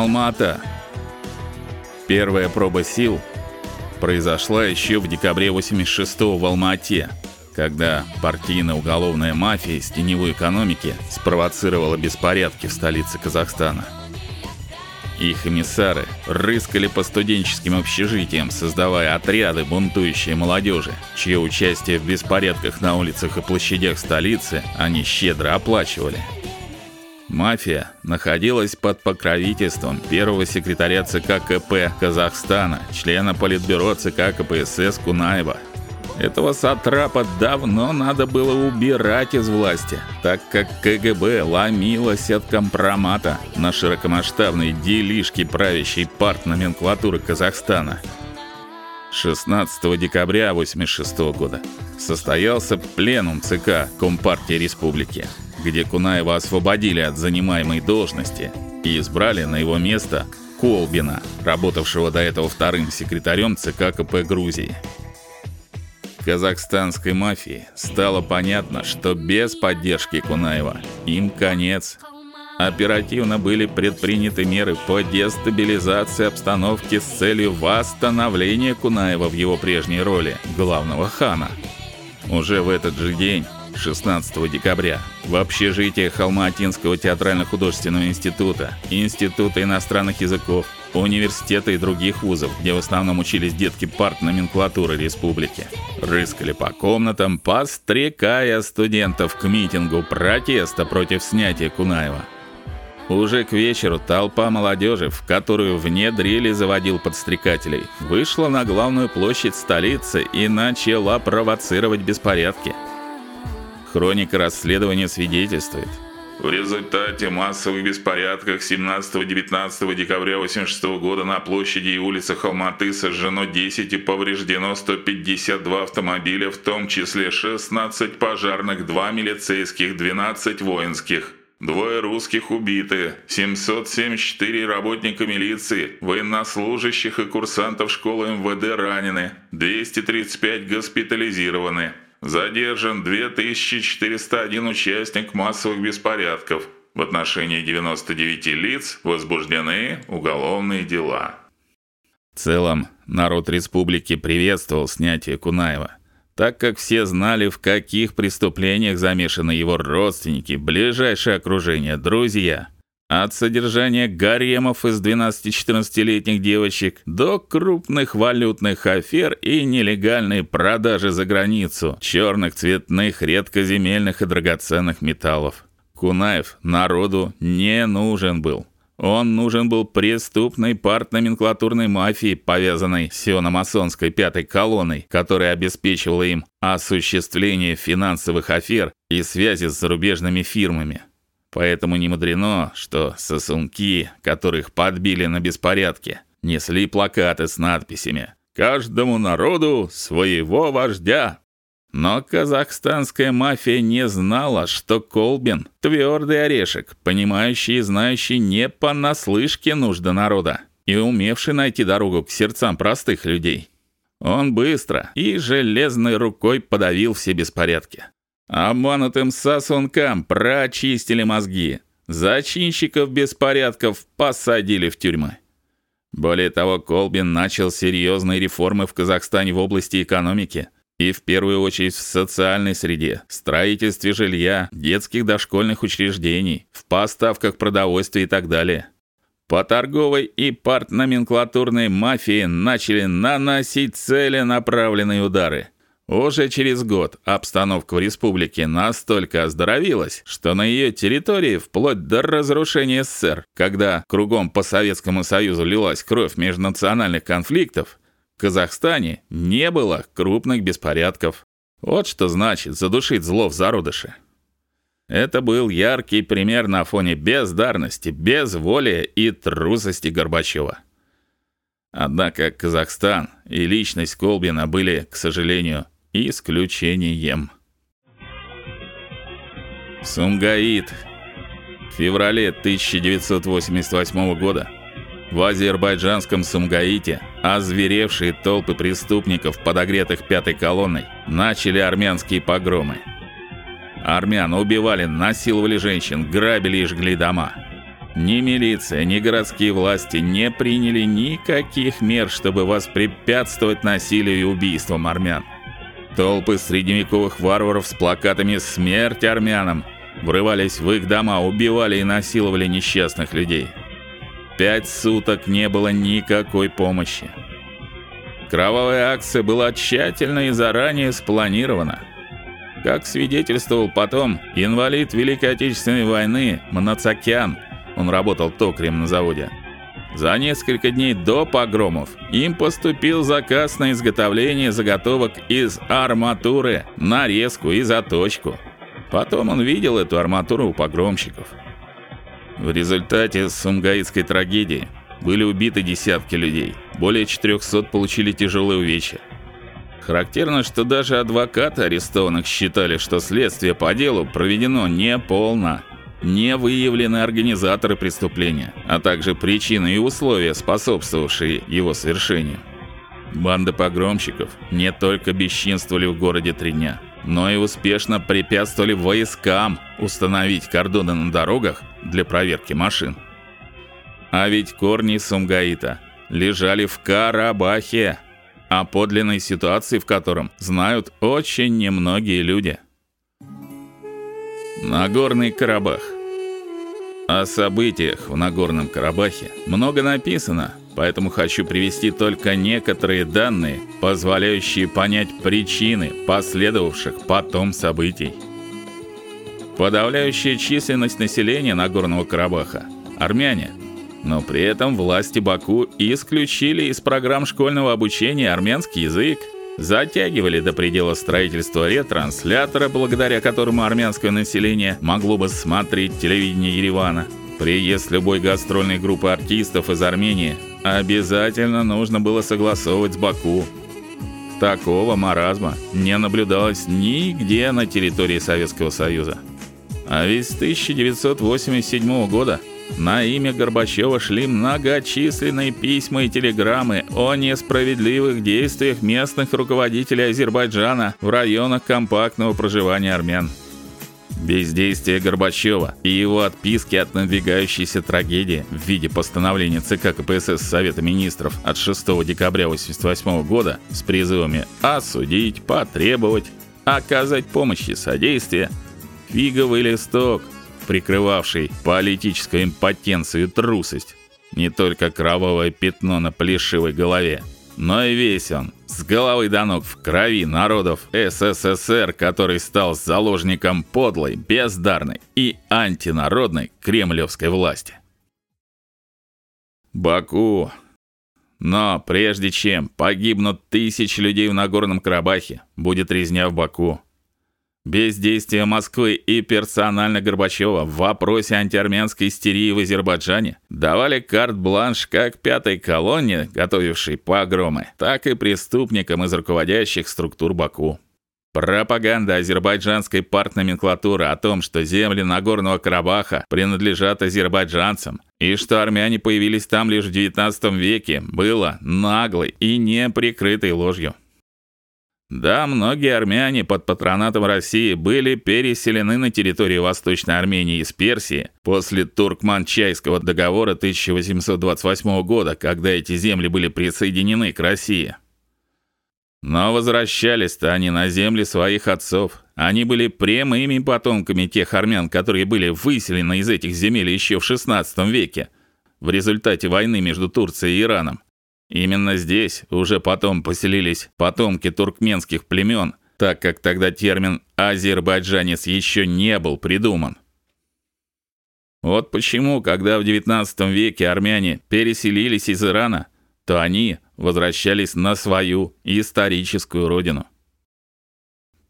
Алма-Ата. Первая проба сил произошла еще в декабре 86-го в Алма-Ате, когда партийно-уголовная мафия из теневой экономики спровоцировала беспорядки в столице Казахстана. Их эмиссары рыскали по студенческим общежитиям, создавая отряды бунтующей молодежи, чье участие в беспорядках на улицах и площадях столицы они щедро оплачивали. Мафия находилась под покровительством первого секретаря ЦК КП Казахстана, члена политбюро ЦК КПСС Кунаева. Этого сатрапа давно надо было убирать из власти, так как КГБ ломилось от компромата на широкомасштабные делишки правящей партноменклатуры Казахстана. 16 декабря 86 года состоялся пленум ЦК Компартии Республики где Кунаева освободили от занимаемой должности и избрали на его место Колбина, работавшего до этого вторым секретарем ЦК КП Грузии. Казахстанской мафии стало понятно, что без поддержки Кунаева им конец. Оперативно были предприняты меры по дестабилизации обстановки с целью восстановления Кунаева в его прежней роли главного хана. Уже в этот же день 16 декабря в общежитии Холма-Атинского театрально-художественного института, Института иностранных языков, университета и других вузов, где в основном учились детки партноменклатуры республики, рыскали по комнатам, подстрекая студентов к митингу протеста против снятия Кунаева. Уже к вечеру толпа молодежи, в которую внедрили заводил подстрекателей, вышла на главную площадь столицы и начала провоцировать беспорядки. Хроника расследования свидетельствует. В результате массовых беспорядков 17-19 декабря 86 года на площади и улицах Алматы сожжено 10 и повреждено 152 автомобиля, в том числе 16 пожарных, 2 милицейских, 12 воинских. Двое русских убиты, 774 работника милиции, военнослужащих и курсантов школы МВД ранены, 235 госпитализированы. Задержан 2401 участник массовых беспорядков. В отношении 99 лиц возбуждены уголовные дела. В целом, народ республики приветствовал снятие Кунаева, так как все знали, в каких преступлениях замешаны его родственники, ближайшее окружение, друзья. От содержания гаремов из 12-14-летних девочек до крупных валютных афер и нелегальной продажи за границу черных, цветных, редкоземельных и драгоценных металлов. Кунаев народу не нужен был. Он нужен был преступной партноменклатурной мафии, повязанной с сиономасонской пятой колонной, которая обеспечивала им осуществление финансовых афер и связи с зарубежными фирмами. Поэтому не мудрено, что сосунки, которых подбили на беспорядке, несли плакаты с надписями: "Каждому народу своего вождя". Но казахстанская мафия не знала, что Колбин твердый орешек, понимающий и знающий не понаслышке нужды народа и умевший найти дорогу к сердцам простых людей. Он быстро и железной рукой подавил все беспорядки. Обманутым сосункам прочистили мозги. Зачинщиков беспорядков посадили в тюрьмы. Более того, Колбин начал серьезные реформы в Казахстане в области экономики и в первую очередь в социальной среде, строительстве жилья, детских дошкольных учреждений, в поставках продовольствия и так далее. По торговой и партноменклатурной мафии начали наносить целенаправленные удары – уже через год обстановка в республике настолько оздоровилась, что на ее территории вплоть до разрушения СССР, когда кругом по Советскому Союзу лилась кровь межнациональных конфликтов, Казахстане не было крупных беспорядков. Вот что значит задушить зло в зародыше. Это был яркий пример на фоне бездарности, безволия и трусости Горбачева. Однако Казахстан и личность Колбина были, к сожалению, исключением. Сумгаит. В феврале 1988 года в азербайджанском Сумгаите озверевшие толпы преступников, подогретых пятой колонной, начали армянские погромы. Армян убивали, насиловали женщин, грабили и жгли дома. Ни милиция, ни городские власти не приняли никаких мер, чтобы воспрепятствовать насилию и убийствам армян. Толпы средневековых варваров с плакатами «Смерть армянам!» врывались в их дома, убивали и насиловали несчастных людей. Пять суток не было никакой помощи. Кровавая акция была тщательно и заранее спланирована. Как свидетельствовал потом инвалид Великой Отечественной войны Манацакян, он работал токарем на заводе. За несколько дней до погромов им поступил заказ на изготовление заготовок из арматуры, нарезку и заточку. Потом он видел эту арматуру у погромщиков. В результате сумгаитской трагедии были убиты десятки людей. Более 400 получили тяжелые увечья. Характерно, что даже адвокаты арестованных считали, что следствие по делу проведено неполно. Не выявлены организаторы преступления, а также причины и условия, способствовавшие его совершению. Банда погромщиков не только бесчинствовали в городе три дня, но и успешно препятствовали войскам установить кордоны на дорогах для проверки машин. А ведь корни Сумгаита лежали в Карабахе, о подлинной ситуации в котором знают очень немногие люди. Нагорный Карабах. О событиях в Нагорном Карабахе много написано, поэтому хочу привести только некоторые данные, позволяющие понять причины последовавших потом событий. Подавляющая численность населения Нагорного Карабаха армяне но при этом власти Баку исключили из программ школьного обучения армянский язык, затягивали до предела строительство ретранслятора, благодаря которому армянское население могло бы смотреть телевидение Еревана. Приезд любой гастрольной группы артистов из Армении обязательно нужно было согласовывать с Баку. Такого маразма не наблюдалось нигде на территории Советского Союза. А ведь с 1987 года на имя Горбачева шли многочисленные письма и телеграммы о несправедливых действиях местных руководителей Азербайджана в районах компактного проживания армян. Бездействие Горбачева и его отписки от надвигающейся трагедии в виде постановления ЦК КПСС Совета министров от 6 декабря 1988 года с призывами осудить, потребовать, оказать помощь и содействие фиговый листок – прикрывавший политическую импотенцию и трусость. Не только кровавое пятно на плешивой голове, но и весь он, с головы до ног в крови народов СССР, который стал заложником подлой, бездарной и антинародной кремлевской власти. Баку. Но прежде чем погибнут тысячи людей в Нагорном Карабахе, будет резня в Баку. Бездействие Москвы и персонально Горбачева в вопросе антиармянской истерии в Азербайджане давали карт-бланш как пятой колонне, готовившей погромы, так и преступникам из руководящих структур Баку. Пропаганда азербайджанской партноменклатуры о том, что земли Нагорного Карабаха принадлежат азербайджанцам и что армяне появились там лишь в XIX веке, было наглой и неприкрытой ложью. Да, многие армяне под патронатом России были переселены на территорию Восточной Армении из Персии после Туркман-Чайского договора 1828 года, когда эти земли были присоединены к России. Но возвращались-то они на земли своих отцов. Они были прямыми потомками тех армян, которые были выселены из этих земель еще в XVI веке в результате войны между Турцией и Ираном. Именно здесь уже потом поселились потомки туркменских племен, так как тогда термин азербайджанец еще не был придуман. Вот почему, когда в XIX веке армяне переселились из Ирана, то они возвращались на свою историческую родину.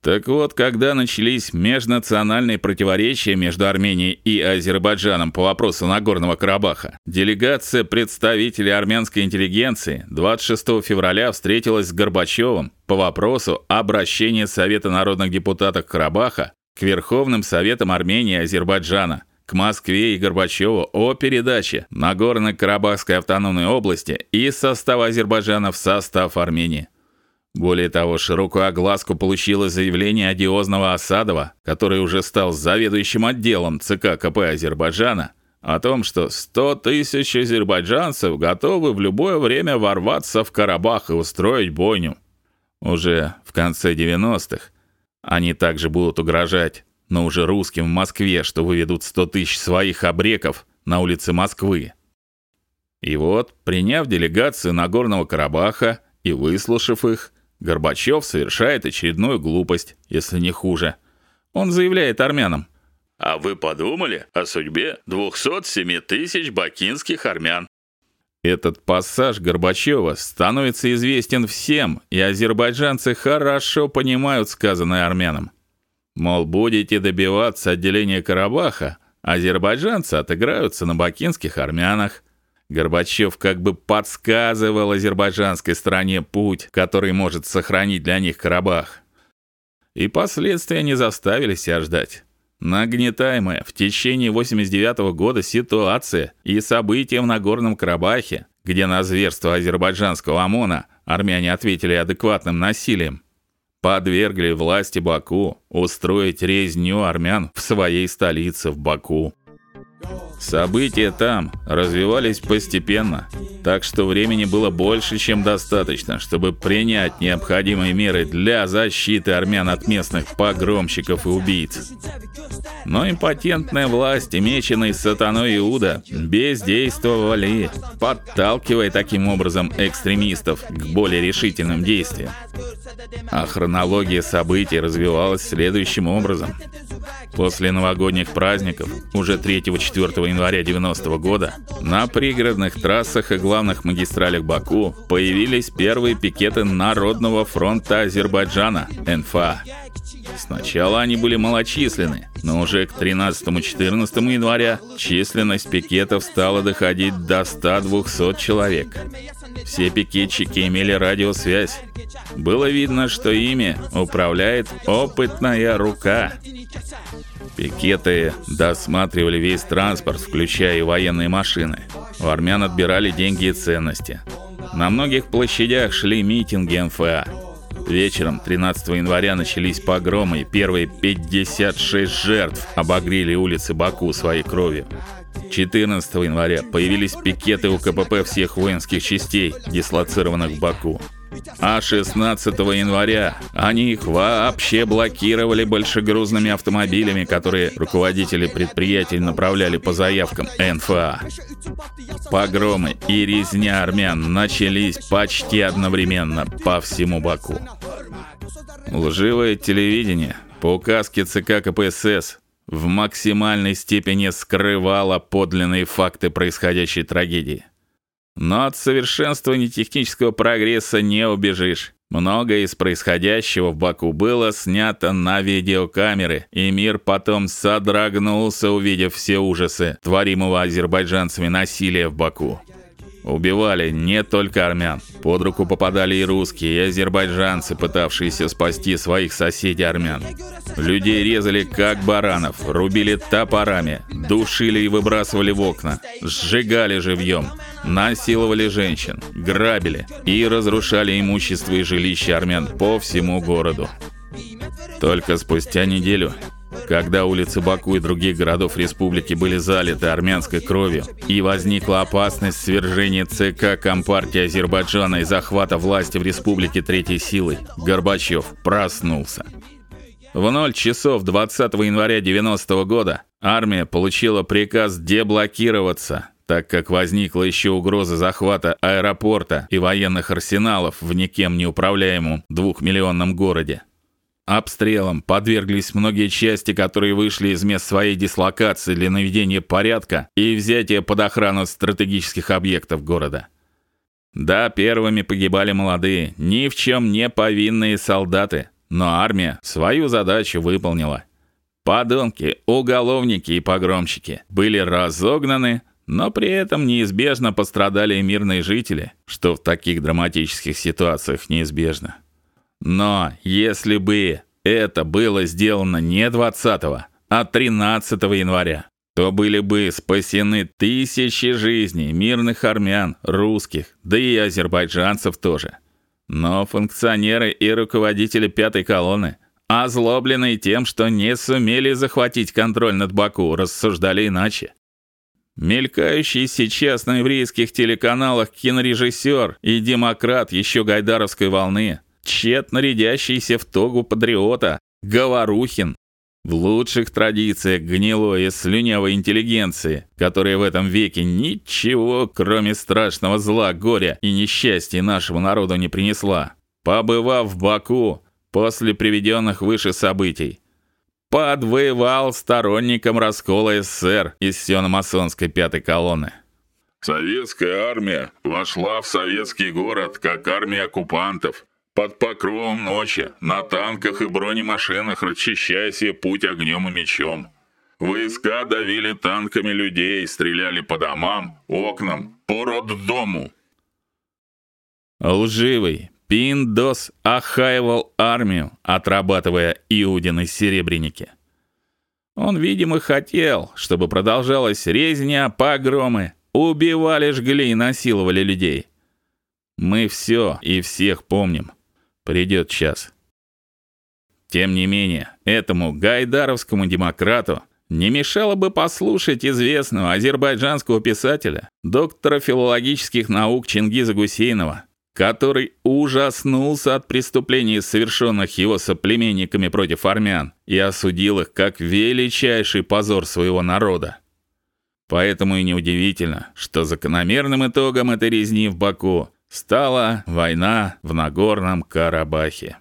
Так вот, когда начались межнациональные противоречия между Арменией и Азербайджаном по вопросу Нагорного Карабаха, делегация представителей армянской интеллигенции 26 февраля встретилась с Горбачевым по вопросу обращения Совета народных депутатов Карабаха к Верховным Советам Армении и Азербайджана, к Москве и Горбачеву о передаче Нагорно-Карабахской автономной области из состава Азербайджана в состав Армении. Более того, широкую огласку получило заявление одиозного Асадова, который уже стал заведующим отделом ЦК КП Азербайджана, о том, что 100 тысяч азербайджанцев готовы в любое время ворваться в Карабах и устроить бойню. Уже в конце 90-х они также будут угрожать, но уже русским в Москве, что выведут 100 тысяч своих обреков на улицы Москвы. И вот, приняв делегацию Нагорного Карабаха и выслушав их, Горбачев совершает очередную глупость, если не хуже. Он заявляет армянам: "А вы подумали о судьбе 207 тысяч бакинских армян?" Этот пассаж Горбачева становится известен всем, и азербайджанцы хорошо понимают сказанное армянам. Мол, будете добиваться отделения Карабаха, азербайджанцы отыграются на бакинских армянах. Горбачев как бы подсказывал азербайджанской стороне путь, который может сохранить для них Карабах. И последствия не заставили себя ждать. Нагнетаемая в течение 89 -го года ситуация и события в Нагорном Карабахе, где на зверство азербайджанского ОМОНа армяне ответили адекватным насилием, подвергли власти Баку устроить резню армян в своей столице в Баку. События там развивались постепенно, так что времени было больше, чем достаточно, чтобы принять необходимые меры для защиты армян от местных погромщиков и убийц. Но импотентная власть, меченый сатаной Иуда, бездействовали, подталкивая таким образом экстремистов к более решительным действиям. А хронология событий развивалась следующим образом. После новогодних праздников, уже 3-4 января 90 -го года, на пригородных трассах и главных магистралях Баку появились первые пикеты Народного фронта Азербайджана НФА. Сначала они были малочисленны, но уже к 13-14 января численность пикетов стала доходить до 100-200 человек. Все пикетчики имели радиосвязь. Было видно, что ими управляет опытная рука. Пикеты досматривали весь транспорт, включая и военные машины. У армян отбирали деньги и ценности. На многих площадях шли митинги МФА. Вечером 13 января начались погромы, и первые 56 жертв обогрели улицы Баку своей кровью. 14 января появились пикеты у КПП всех воинских частей, дислоцированных в Баку. А 16 января они их вообще блокировали большегрузными автомобилями, которые руководители предприятий направляли по заявкам НФА. Погромы и резня армян начались почти одновременно по всему Баку. Лживое телевидение по указке ЦК КПСС в максимальной степени скрывало подлинные факты происходящей трагедии. Но от совершенствования технического прогресса не убежишь. Многое из происходящего в Баку было снято на видеокамеры, и мир потом содрогнулся, увидев все ужасы творимого азербайджанцами насилия в Баку. Убивали не только армян. Под руку попадали и русские, и азербайджанцы, пытавшиеся спасти своих соседей армян. Людей резали как баранов, рубили топорами, душили и выбрасывали в окна, сжигали живьем, насиловали женщин, грабили и разрушали имущество и жилища армян по всему городу. Только спустя неделю когда улицы Баку и других городов республики были залиты армянской кровью и возникла опасность свержения ЦК Компартии Азербайджана и захвата власти в республике третьей силой, Горбачев проснулся. В 0 часов 20 января 90 -го года армия получила приказ деблокироваться, так как возникла еще угроза захвата аэропорта и военных арсеналов в никем не управляемом двухмиллионном городе. Обстрелам подверглись многие части, которые вышли из мест своей дислокации для наведения порядка и взятия под охрану стратегических объектов города. Да, первыми погибали молодые, ни в чем не повинные солдаты, но армия свою задачу выполнила. Подонки, уголовники и погромщики были разогнаны, но при этом неизбежно пострадали и мирные жители, что в таких драматических ситуациях неизбежно. Но если бы это было сделано не 20, а 13 января, то были бы спасены тысячи жизней мирных армян, русских, да и азербайджанцев тоже. Но функционеры и руководители пятой колонны, озлобленные тем, что не сумели захватить контроль над Баку, рассуждали иначе. Мелькающий сейчас на еврейских телеканалах кинорежиссер и демократ еще гайдаровской волны, тщетно рядящийся в тогу патриота, Говорухин, в лучших традициях гнилой и слюнявой интеллигенции, которая в этом веке ничего, кроме страшного зла, горя и несчастья нашему народу не принесла. Побывав в Баку после приведенных выше событий, подвоевал сторонником раскола СССР из сиономасонской пятой колонны. Советская армия вошла в советский город как армия оккупантов, под покровом ночи, на танках и бронемашинах расчищая себе путь огнем и мечом. Войска давили танками людей, стреляли по домам, окнам, по роддому. Лживый, Пиндос охаивал армию, отрабатывая Иудины серебряники. Он, видимо, хотел, чтобы продолжалась резня, погромы, убивали, жгли и насиловали людей. Мы все и всех помним. Придет час. Тем не менее, этому гайдаровскому демократу не мешало бы послушать известного азербайджанского писателя, доктора филологических наук Чингиза Гусейнова, который ужаснулся от преступлений, совершенных его соплеменниками против армян, и осудил их как величайший позор своего народа. Поэтому и неудивительно, что закономерным итогом этой резни в Баку стала война в Нагорном Карабахе.